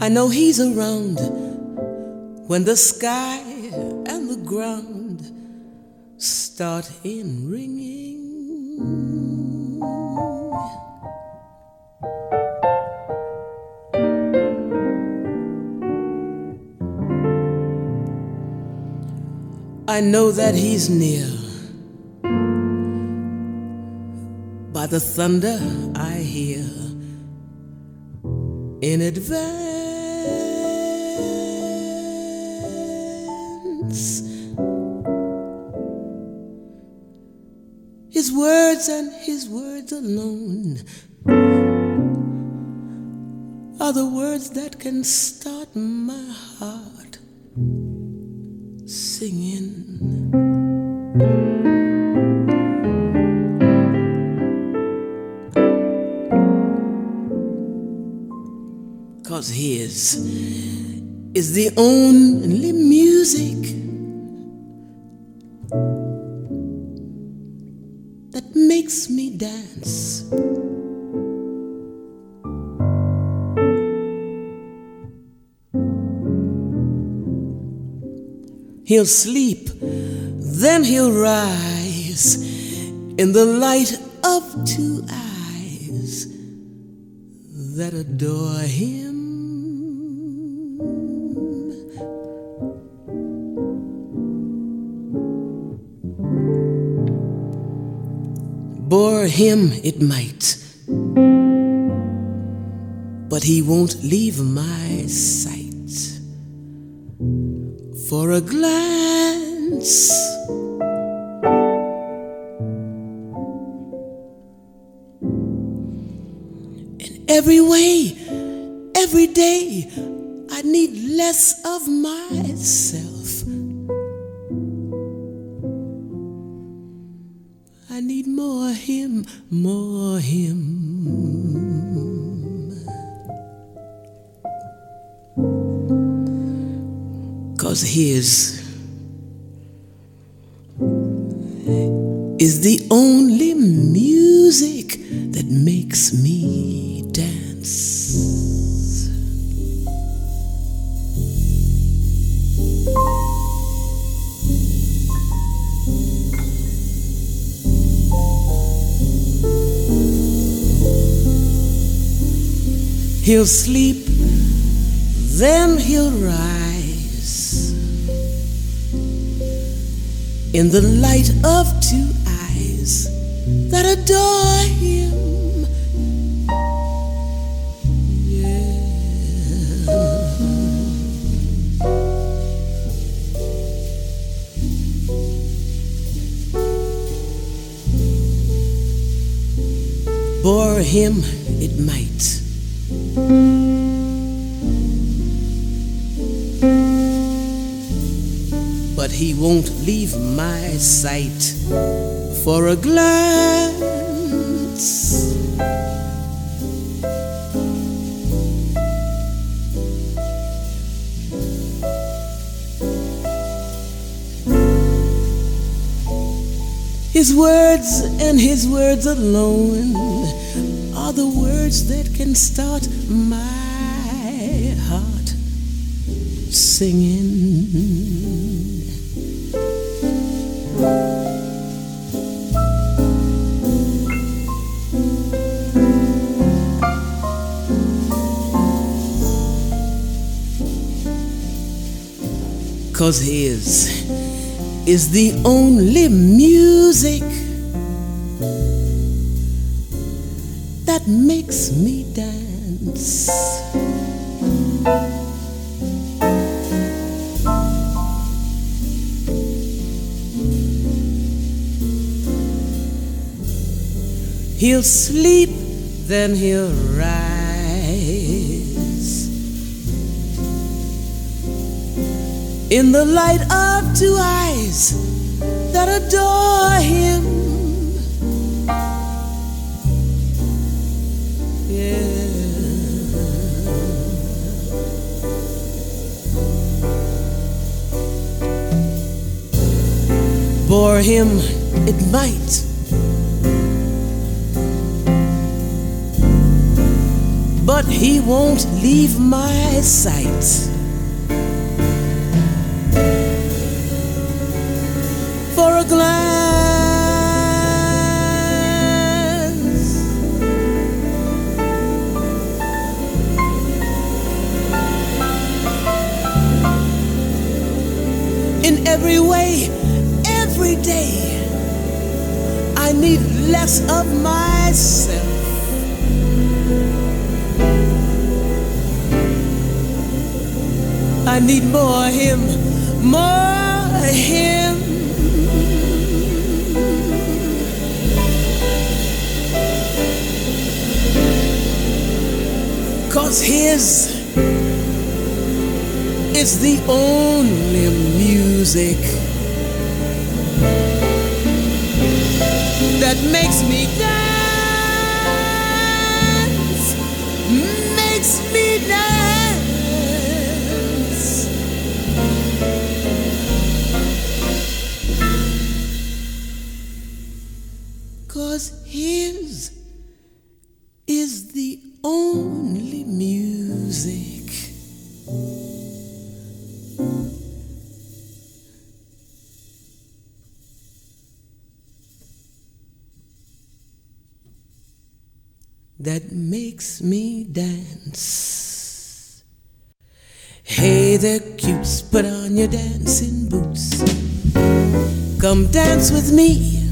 I know he's around when the sky and the ground start in ringing. I know that he's near. By the thunder I hear in advance. Words and his words alone are the words that can start my heart singing. Cause his is the only music He'll sleep, then he'll rise in the light of two eyes that adore him. Bore him it might, but he won't leave my sight for a glance. In every way, every day, I need less of myself. I need more him, more him. Cause his is the only music that makes me dance. He'll sleep, then he'll rise in the light of two eyes that adore him. Bore him leave my sight for a glance. His words and his words alone are the words that can start my heart singing. Cause his is the only music that makes me dance. He'll sleep, then he'll rise. In the light of two eyes that adore him. Bore him it might, but he won't leave my sight. Every way, every day, I need less of myself I need more of him, more of him. Cause his. Is the only music that makes me dance, Come dance with me.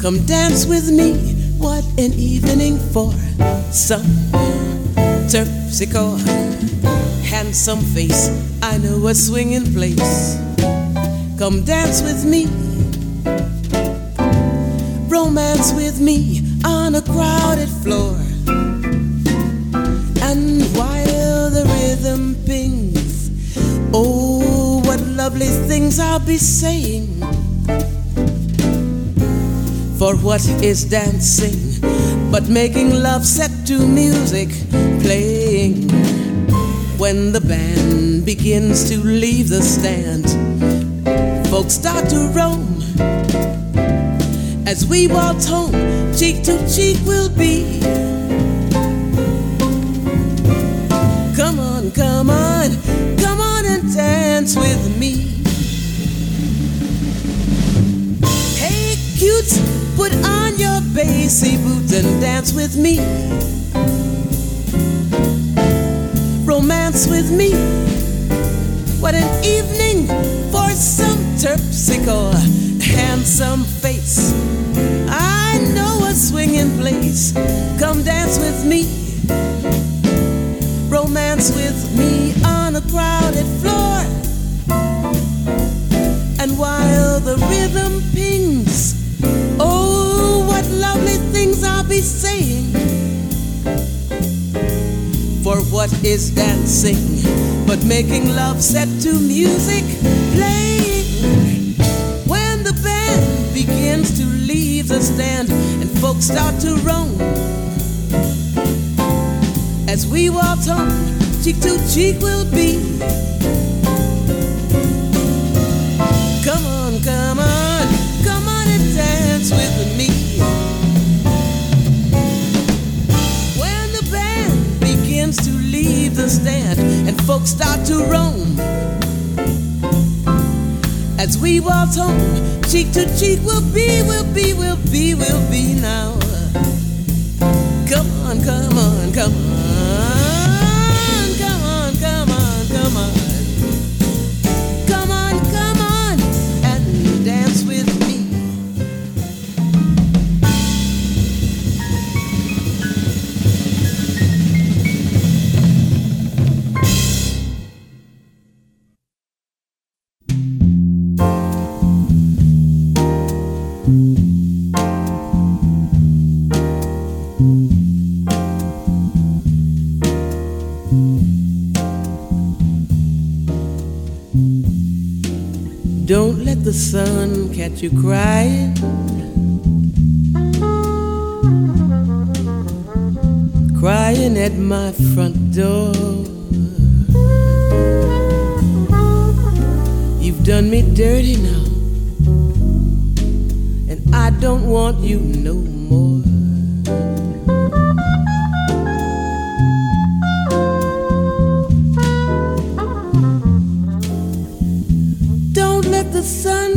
Come dance with me. What an evening for some terpsichore. Handsome face, I know a swinging place. Come dance with me. Romance with me on a crowded floor. And while the rhythm pings, oh, lovely things I'll be saying. For what is dancing but making love set to music playing? When the band begins to leave the stand, folks start to roam. As we waltz home, cheek to cheek we'll be. Come on, come on, dance with me. Hey, cutes, put on your Basie boots and dance with me. Romance with me. What an evening for some terpsichore, handsome face. I know a swinging place. Come dance with me. Romance with me on a crowded is dancing but making love set to music playing? When the band begins to leave the stand and folks start to roam. As we walk home, cheek to cheek we'll be. Folks start to roam. As we waltz home, cheek to cheek we'll be, we'll be, we'll be, we'll be now. Come on, come on, come on, sun catch you crying. Crying at my front door. You've done me dirty now, and I don't want you no more.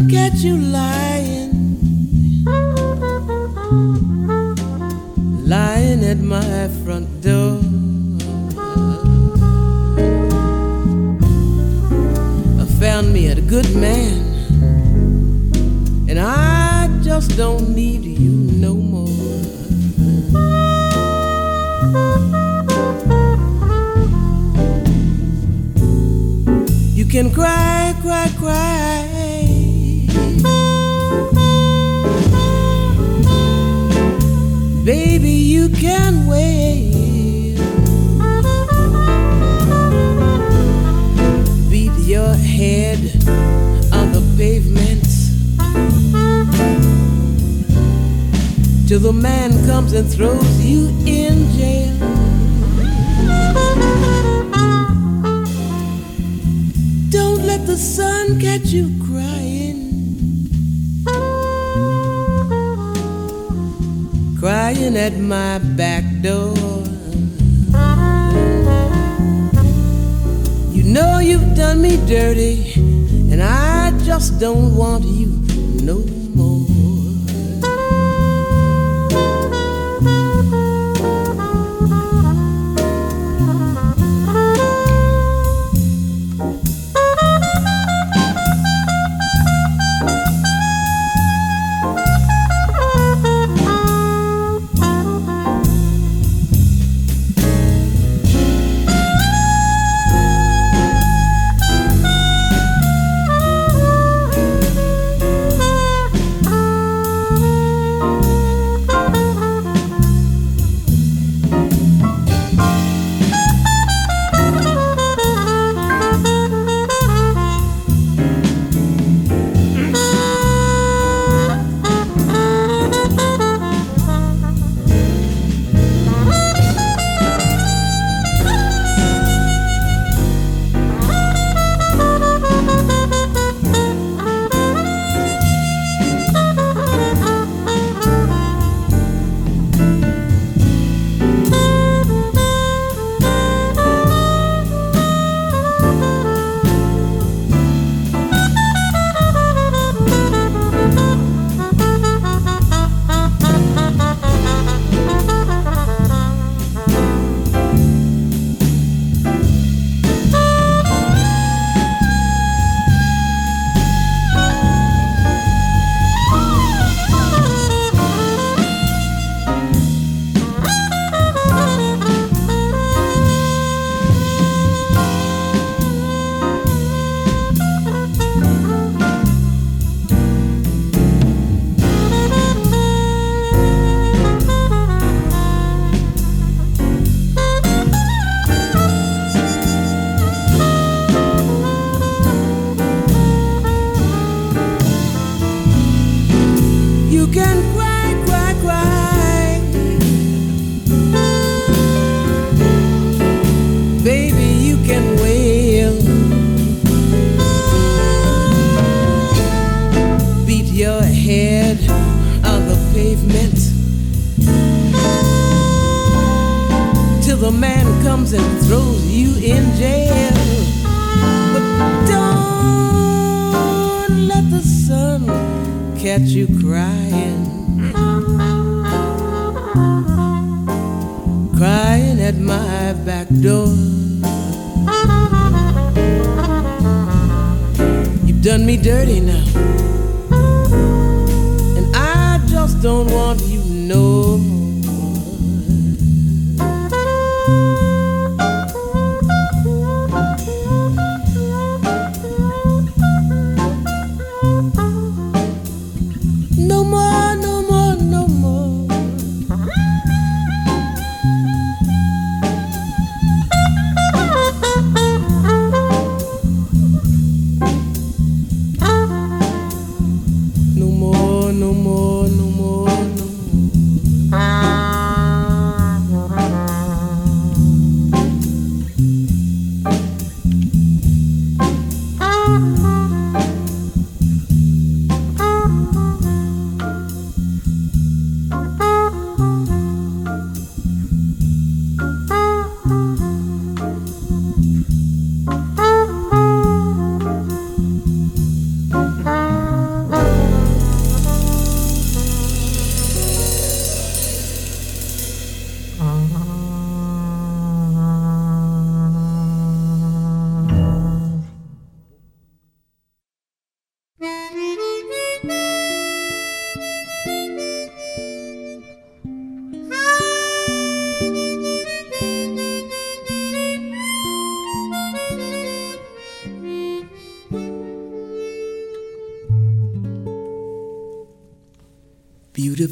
Sun catch you lying, lying at my front door. I found me a good man, and I just don't need You can wait. Beat your head on the pavement till the man comes and throws you in jail. Don't let the sun catch you crying. Crying at my back door. You know you've done me dirty, and I just don't want you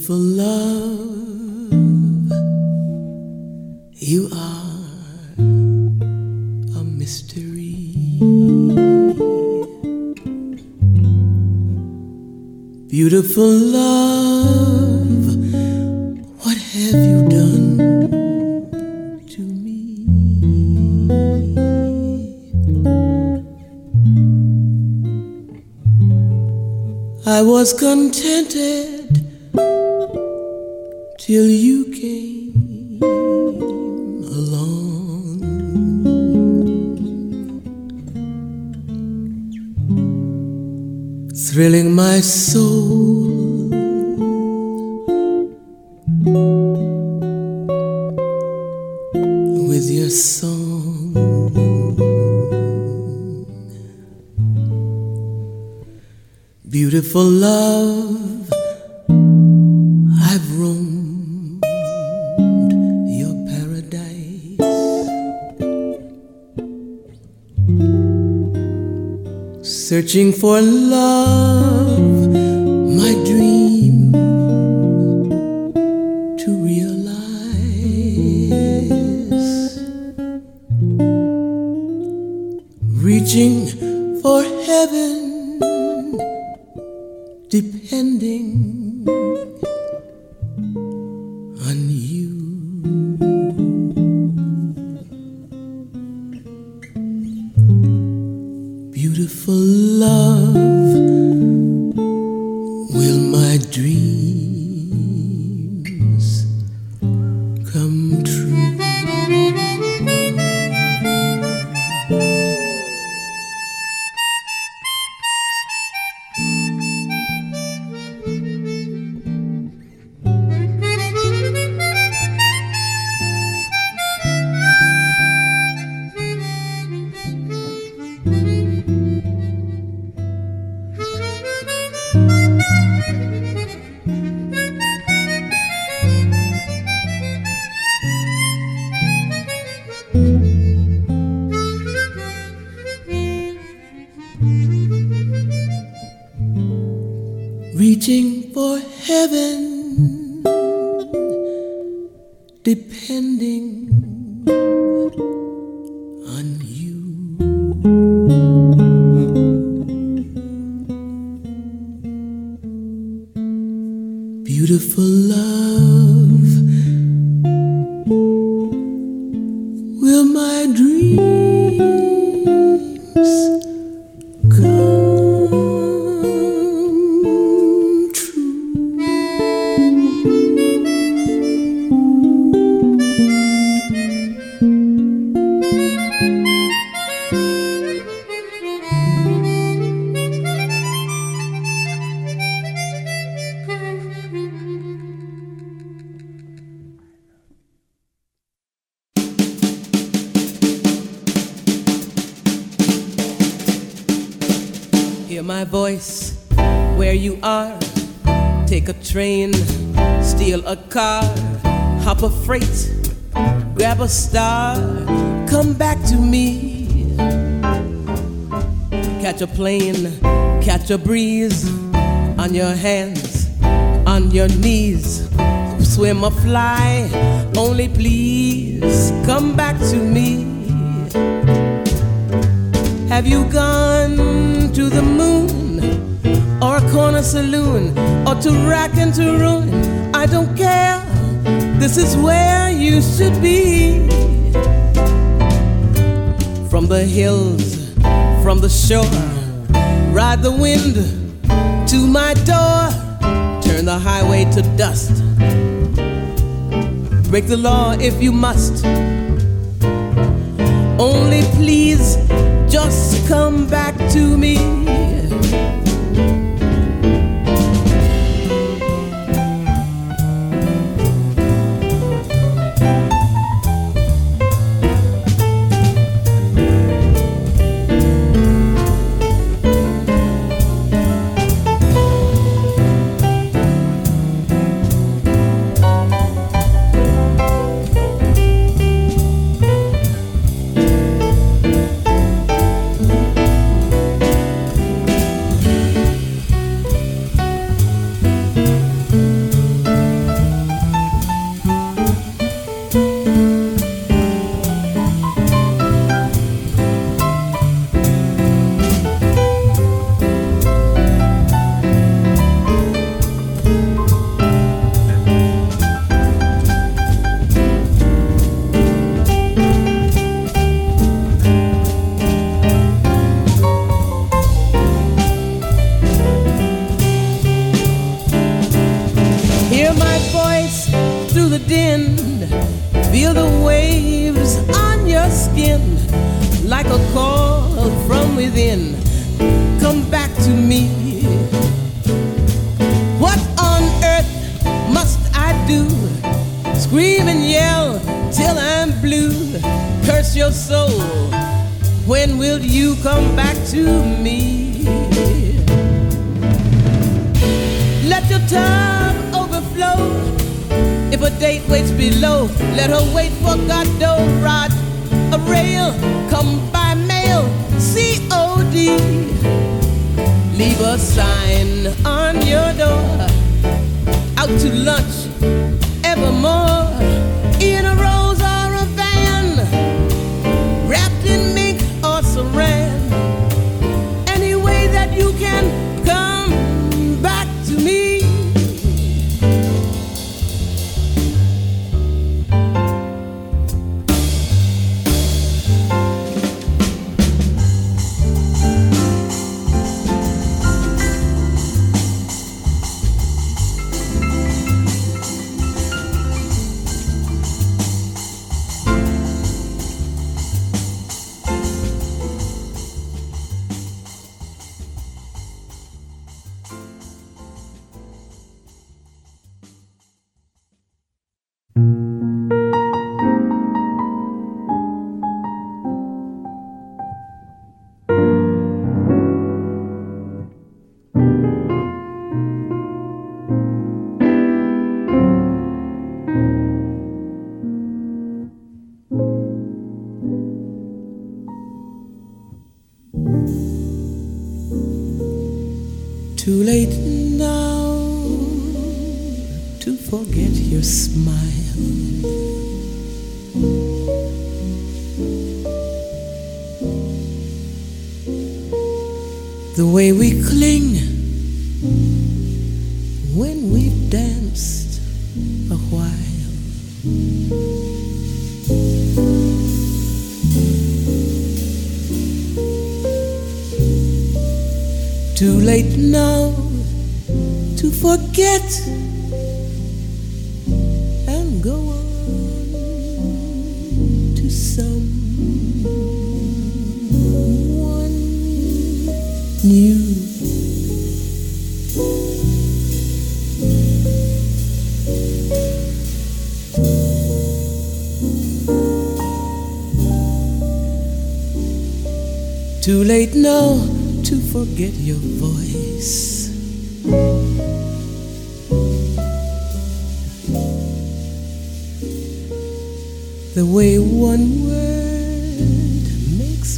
Beautiful love, you are a mystery. Beautiful love, what have you done to me? I was contented Searching for love, a breeze on your hands, on your knees. Swim or fly, only please come back to me. Have you gone to the moon or a corner saloon or to rack and to ruin? I don't care. This is where you should be. From the hills, from the shore, ride the wind to my door. Turn the highway to dust. Break the law if you must. Only please just come back to me.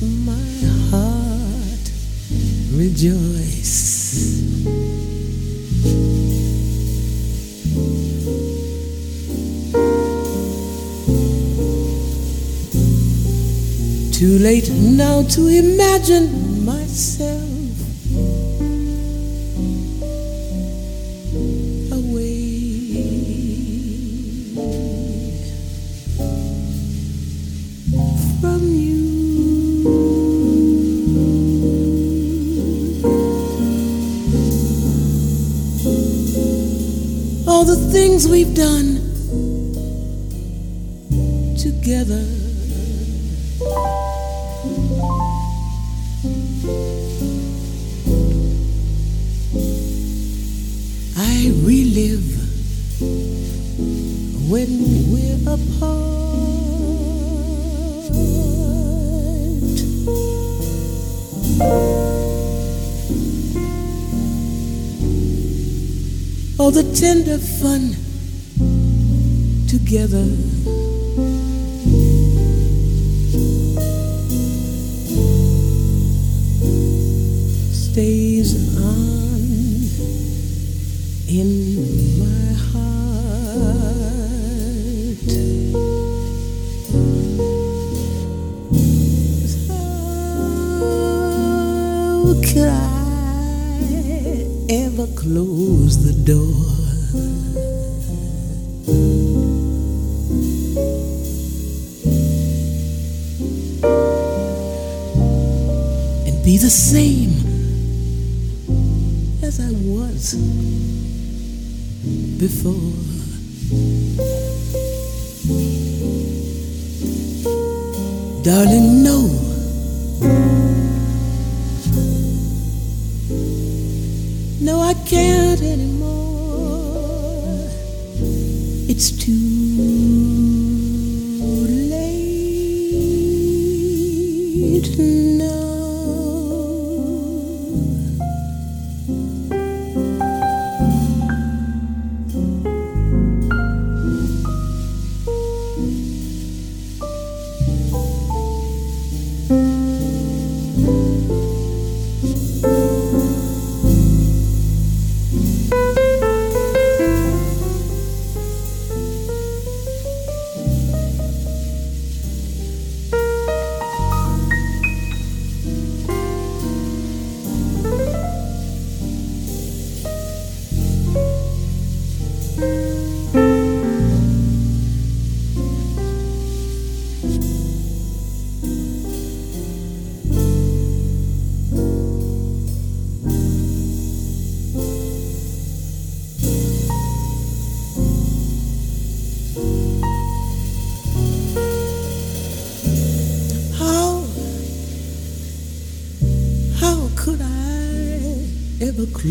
my heart rejoice. Too late now to imagine myself things we've done together. I relive when we're apart. All the tender fun together. Darling, no.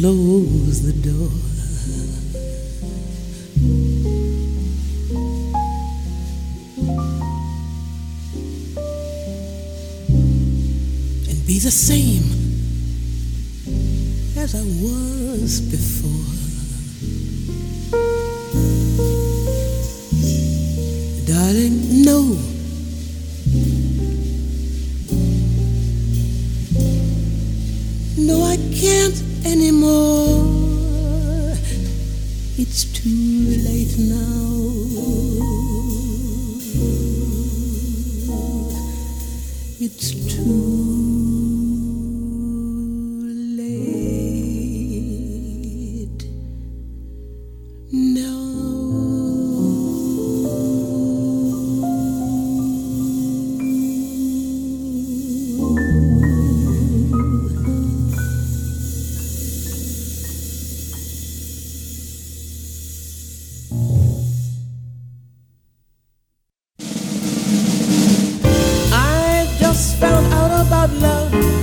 Close love.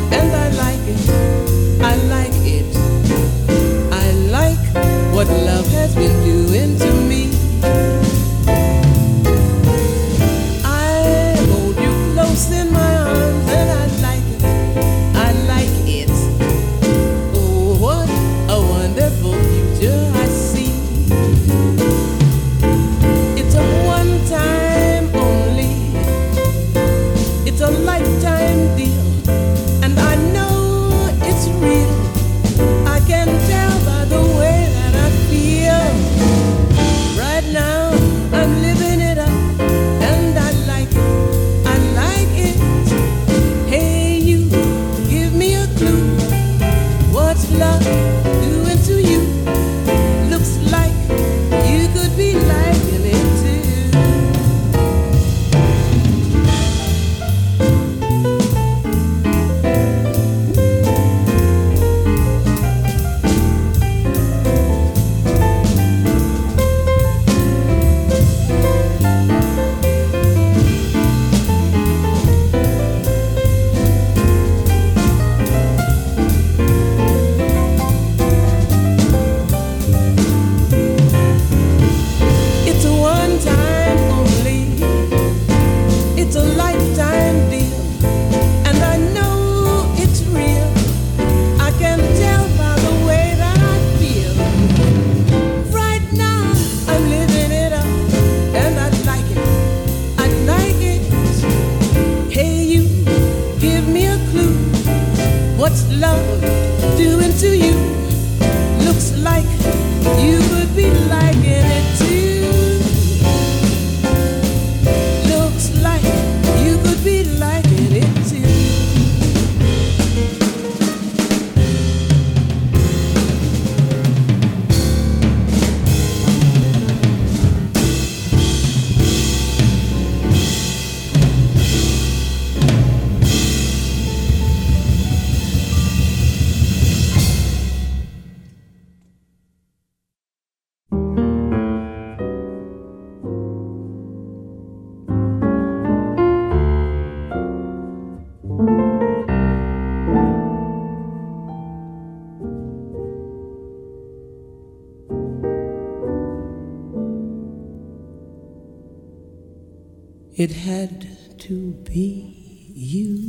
It had to be you.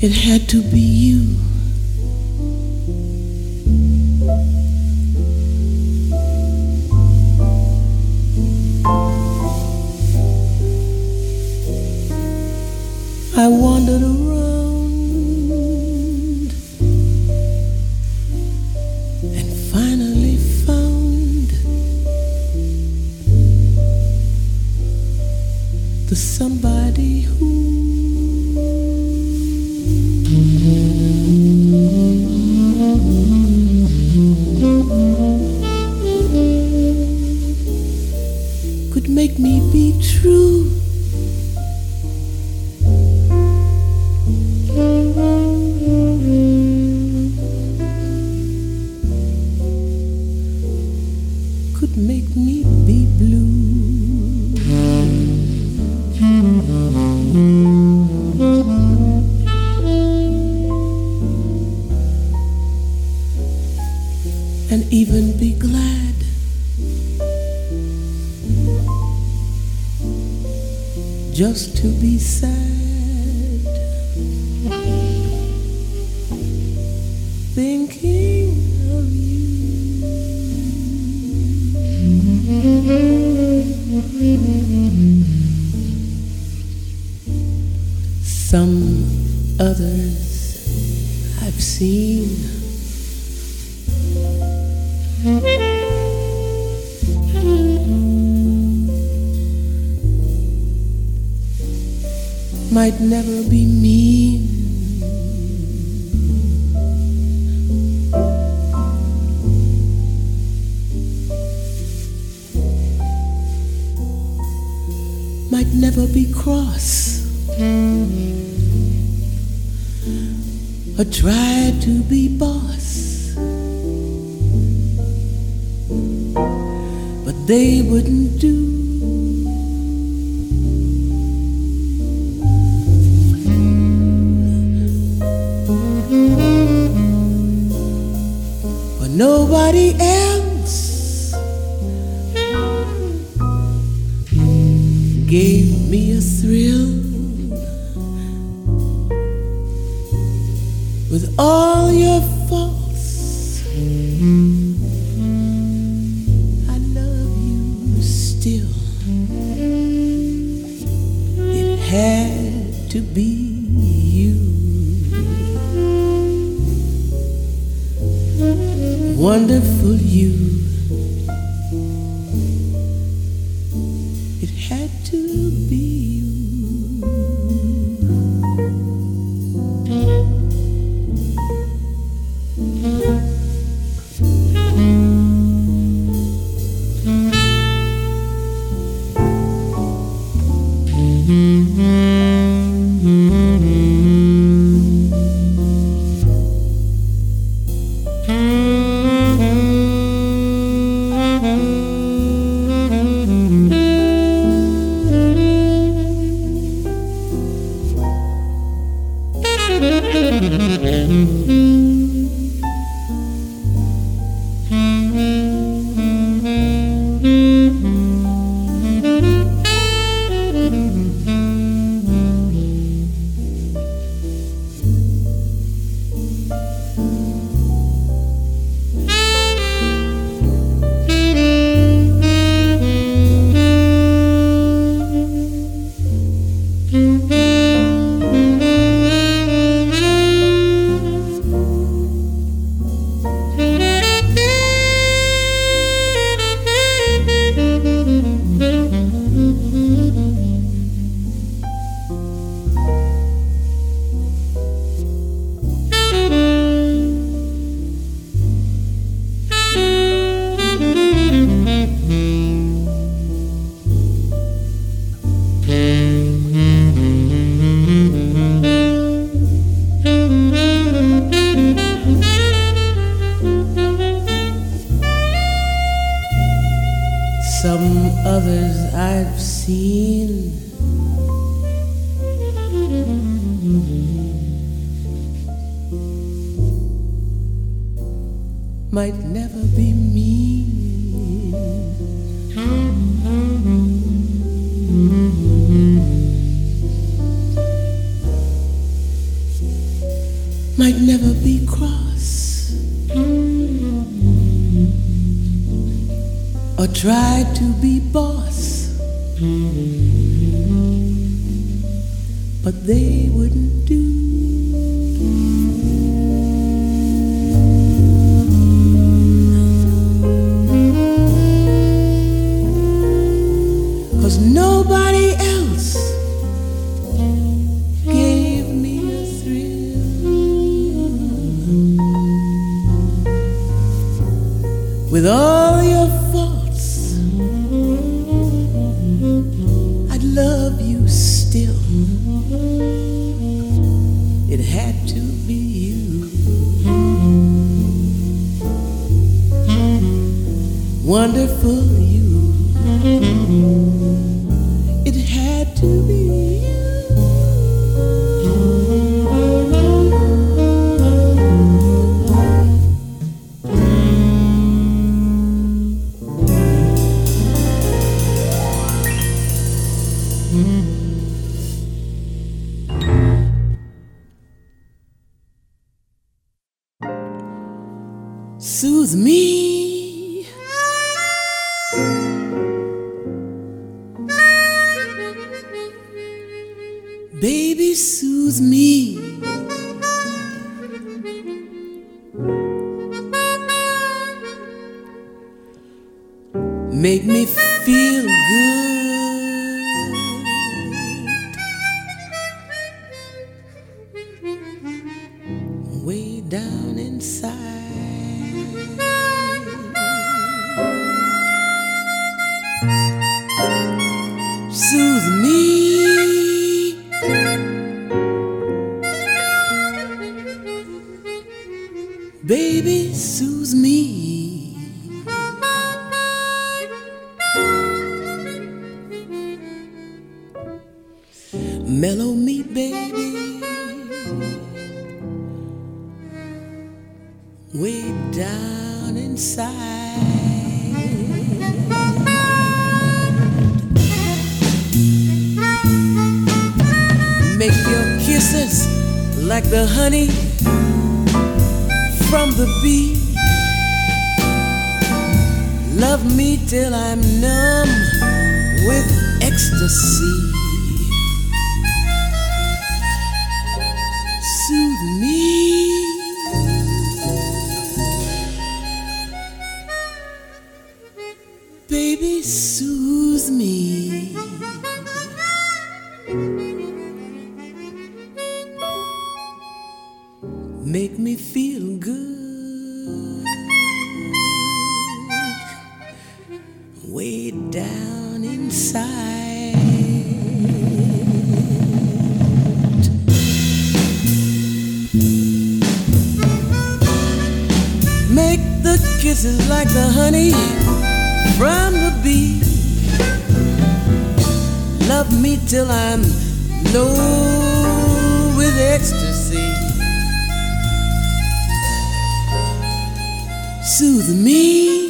It had to be you. some others I've seen. might never be wonderful you. make me feel good. Way down inside. Make the kisses like the honey from the bee. Love me till I'm low with ecstasy soothe me.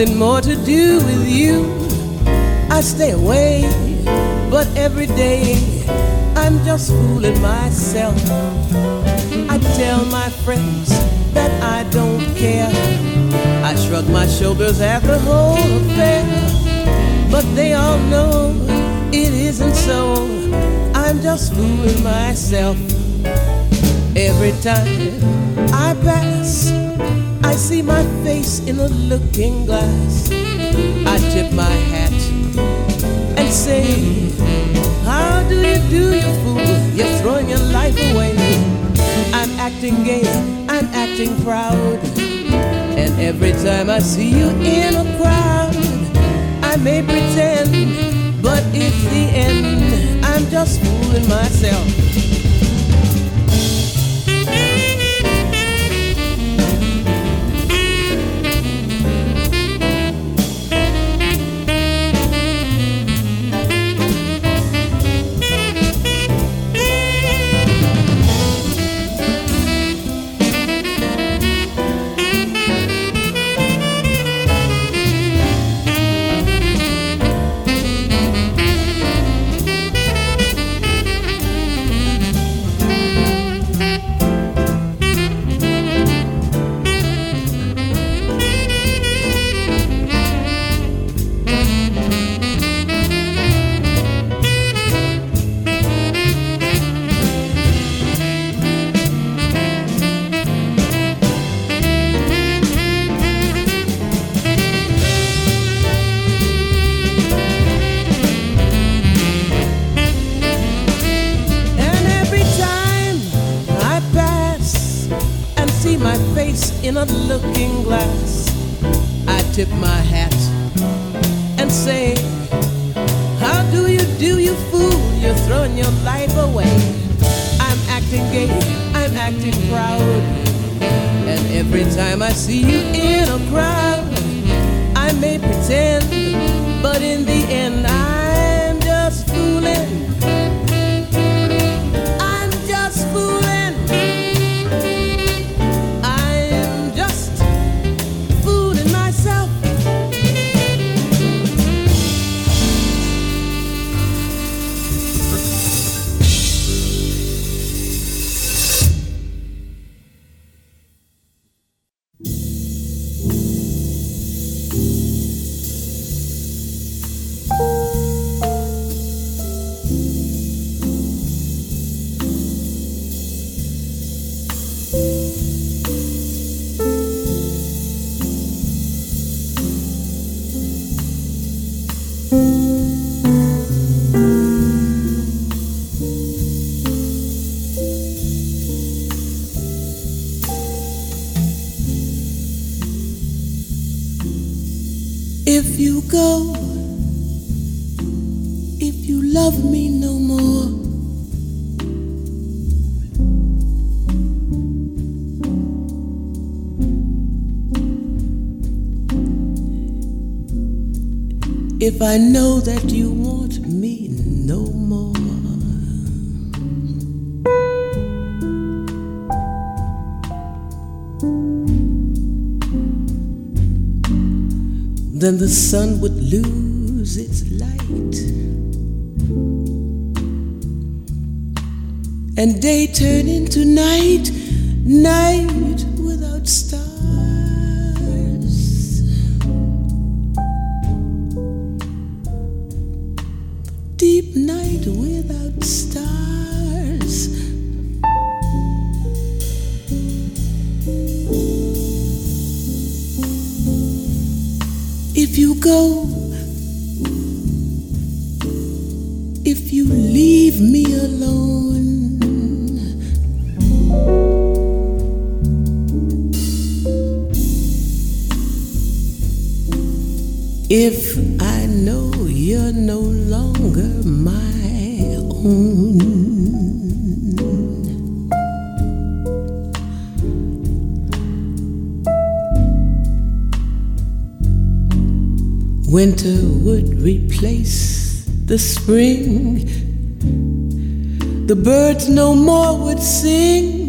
Nothing more to do with you. I stay away, but every day I'm just fooling myself. I tell my friends that I don't care. I shrug my shoulders at the whole affair, but they all know it isn't so. I'm just fooling myself. Every time I pass, I see my face in a looking glass. I tip my hat and say, How do you do, you fool? You're throwing your life away. I'm acting gay, I'm acting proud. And every time I see you in a crowd, I may pretend, but it's the end. I'm just fooling myself. If you love me no more, if I know that you sun would lose its light, and day turn into night, night Winter would replace the spring. The birds no more would sing.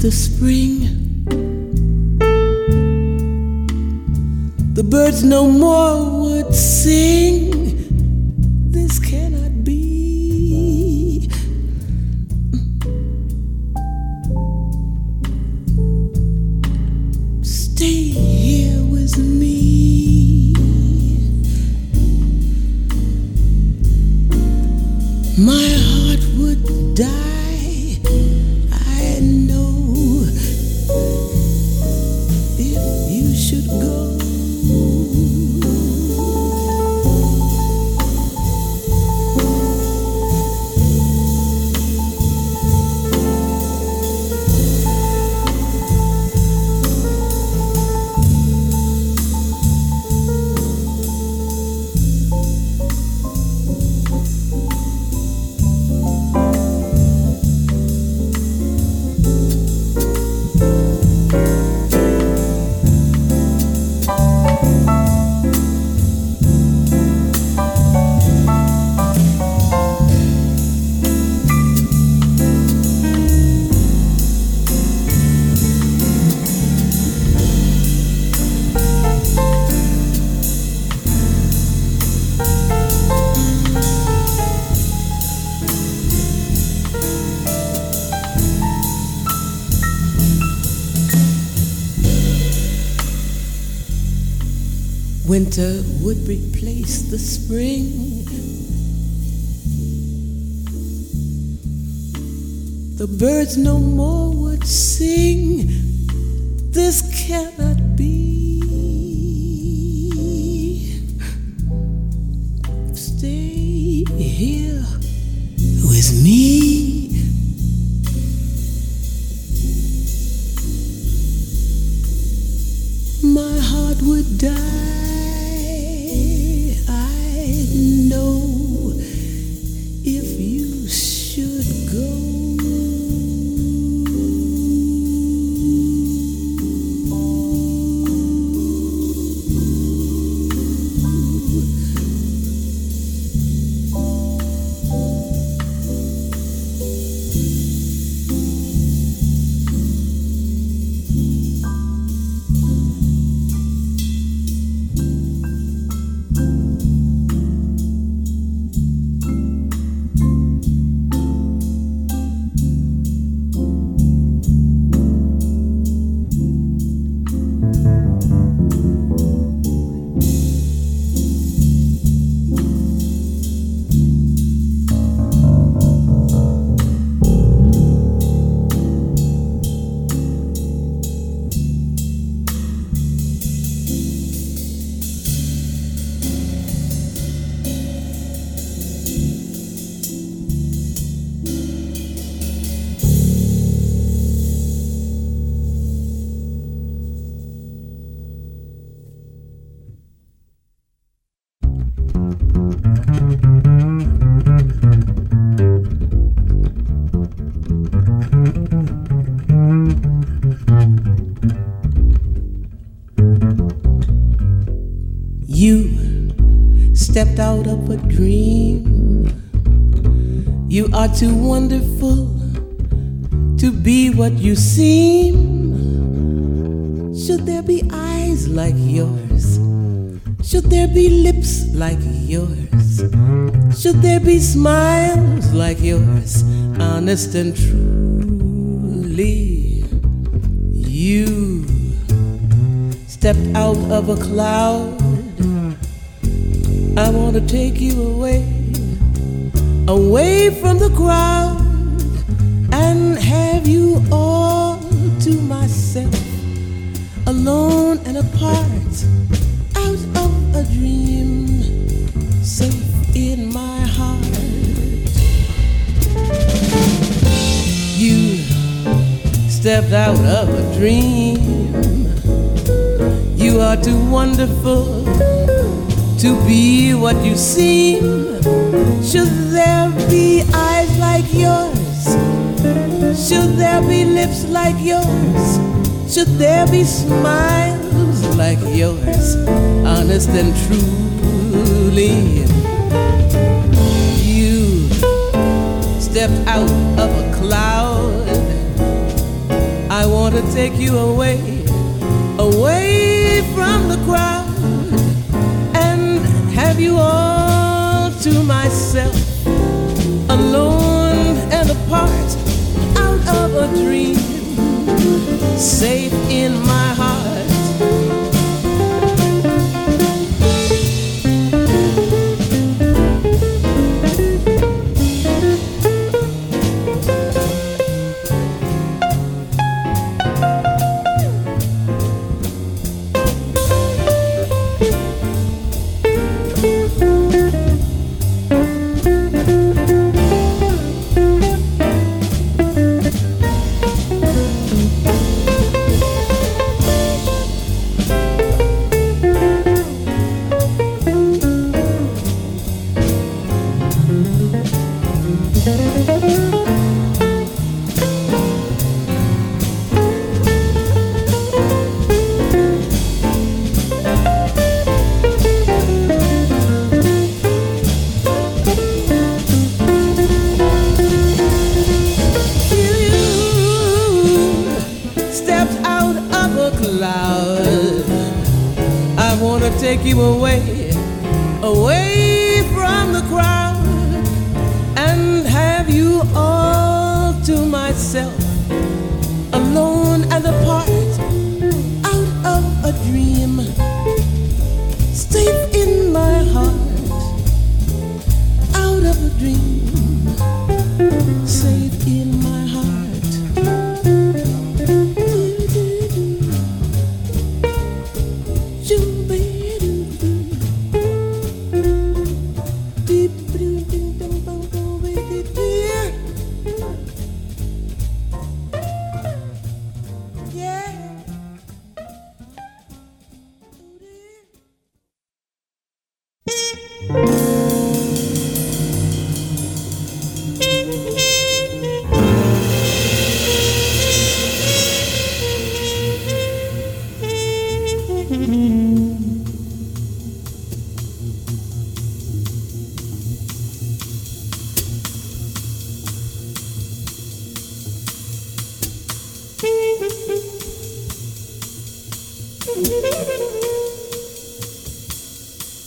the spring. winter would replace the spring. The birds no more would sing this carousel. Out of a dream. You are too wonderful to be what you seem. Should there be eyes like yours? Should there be lips like yours? Should there be smiles like yours? Honest and truly, you stepped out of a cloud I want to take you away, away from the crowd, and have you all to myself, alone and apart, out of a dream, safe in my heart. You stepped out of a dream. You are too wonderful to be what you seem. Should there be eyes like yours? Should there be lips like yours? Should there be smiles like yours? Honest and truly, you stepped out of a cloud. I want to take you away, away from the crowd you all to myself, alone and apart, out of a dream, safe in my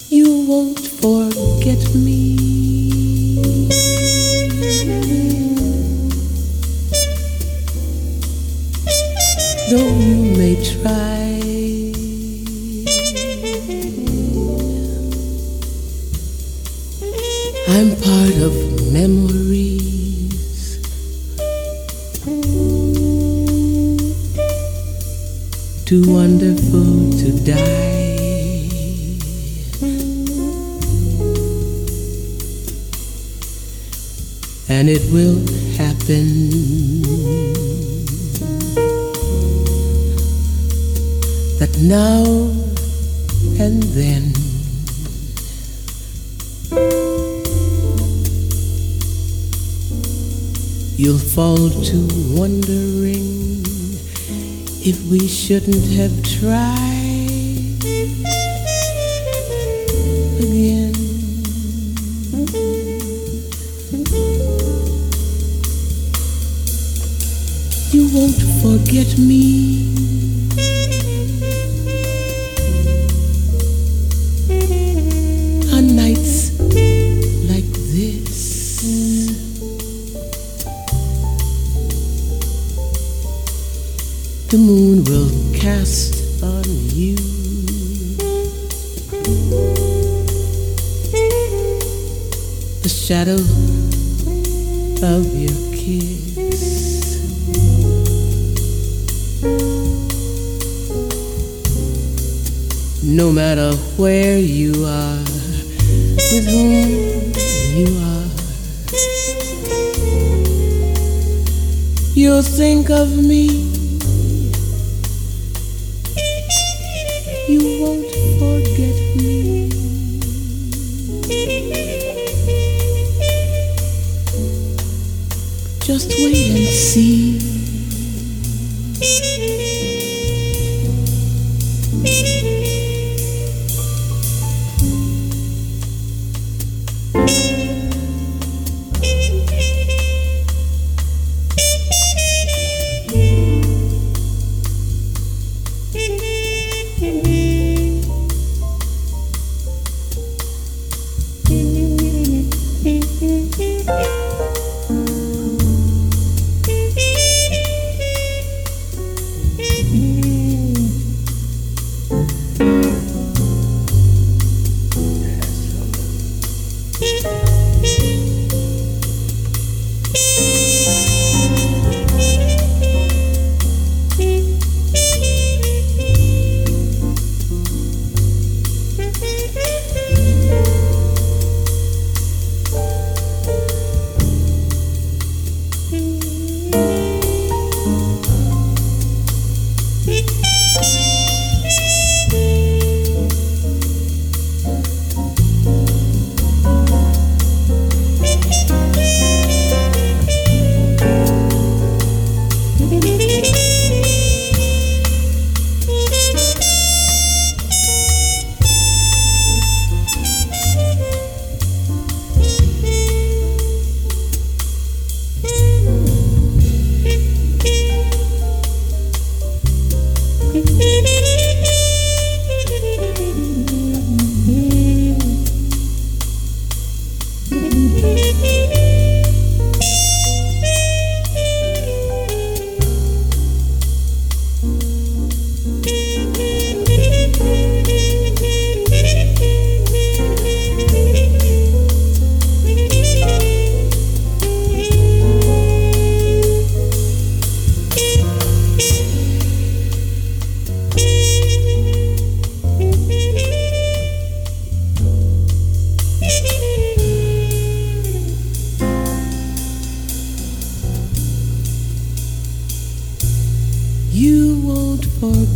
You won't forget me. Shouldn't have tried Just wait and see.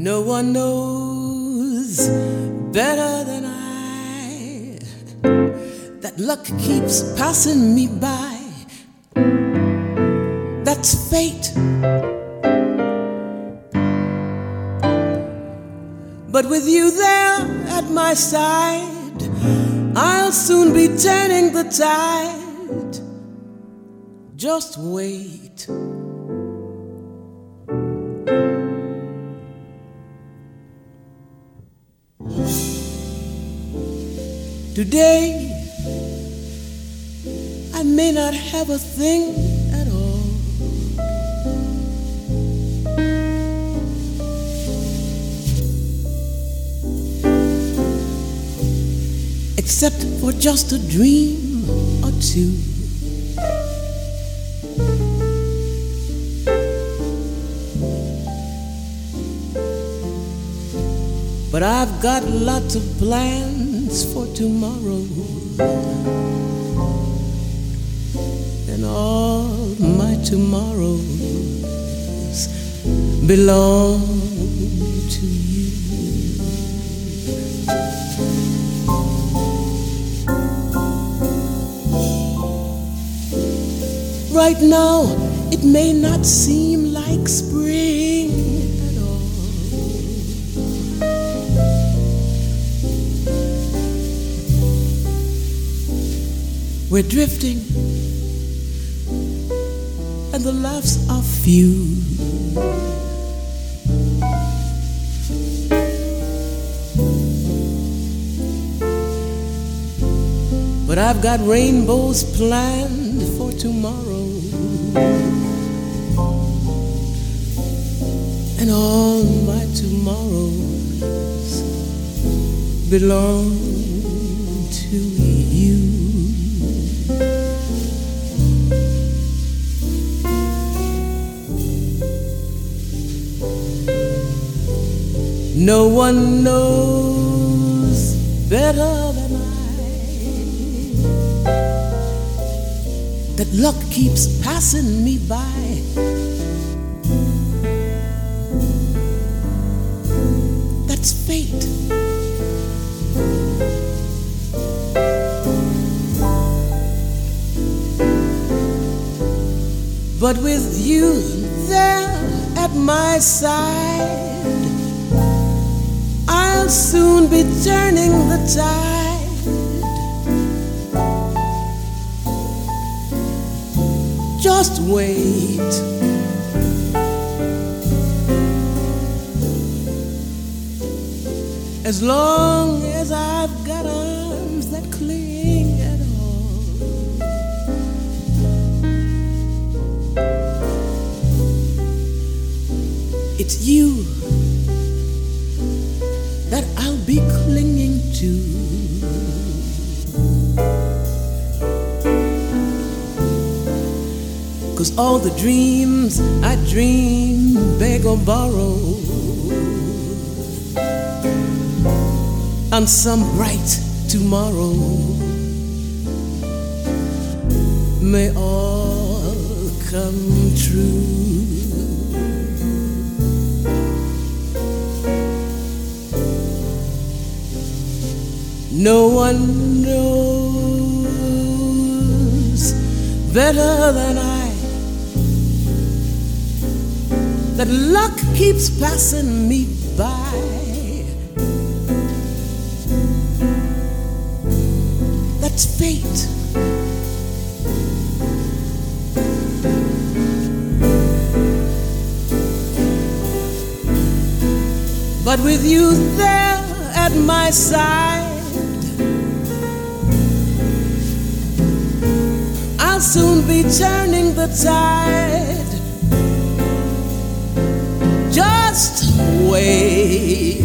No one knows better than I that luck keeps passing me by. That's fate. But with you there at my side, I'll soon be turning the tide. Just wait. Today, I may not have a thing at all. Except for just a dream or two. But I've got lots of plans for tomorrow. And all my tomorrows belong to you. Right now, it may not seem like spring We're drifting, and the laughs are few. But I've got rainbows planned for tomorrow. And all my tomorrows belong to you. No one knows better than I that luck keeps passing me by. That's fate. But with you there at my side, I'll soon be turning the tide. Just wait. As long as I've got arms that cling at all. It's you the dreams I dream, beg or borrow, on some bright tomorrow, may all come true. No one knows better than I that luck keeps passing me by. That's fate. But with you there at my side, I'll soon be turning the tide. Just wait.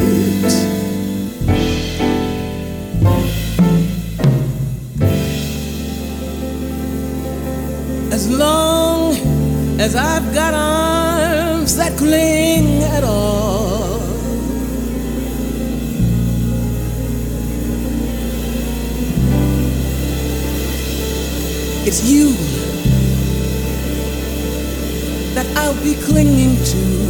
As long as I've got arms that cling at all. It's you that I'll be clinging to.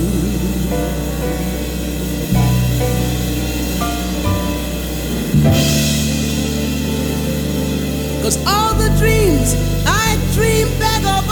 All the dreams. I dream, back or